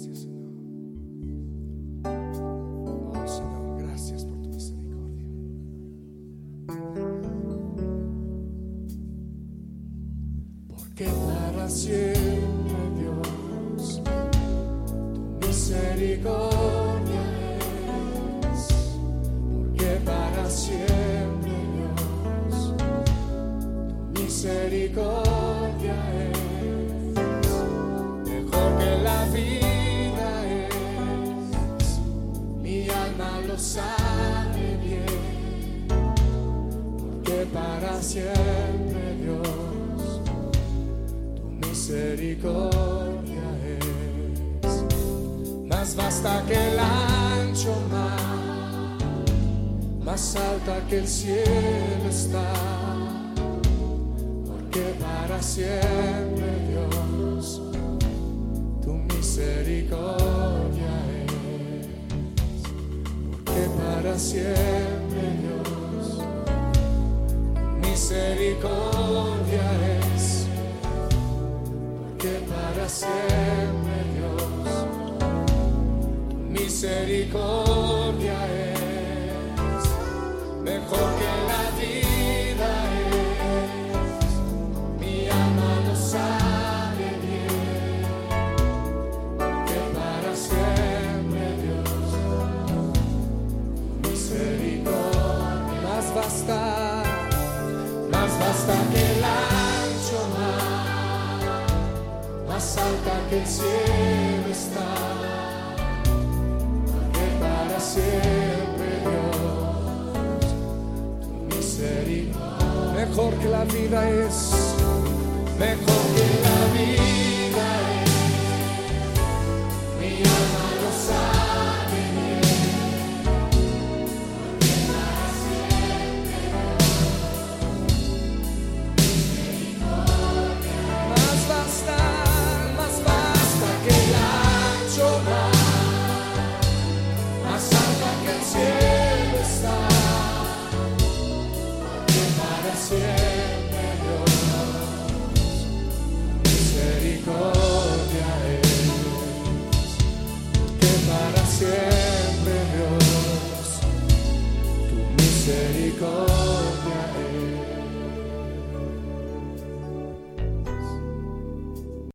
Gracias, Señor. Oh, Señor, gracias por tu misericordia. Porque para siempre, Dios, tu misericordia es. Porque para siempre, Dios, tu misericordia. Para siempre Dios, tu misericordia es, más vasta que el ancho mar, más alta que el cielo está, porque para siempre Dios, tu misericordia es, porque para siempre Dios, misericordia es, porque para siempre Dios, misericordia es, mejor que la vida es, mi alma lo sabe bien, que para siempre Dios, misericordia. Más basta, más basta que el ancho mar, más alta que el cielo está, que para siempre Dios, tu misericordia, mejor que la vida es, mejor misericordia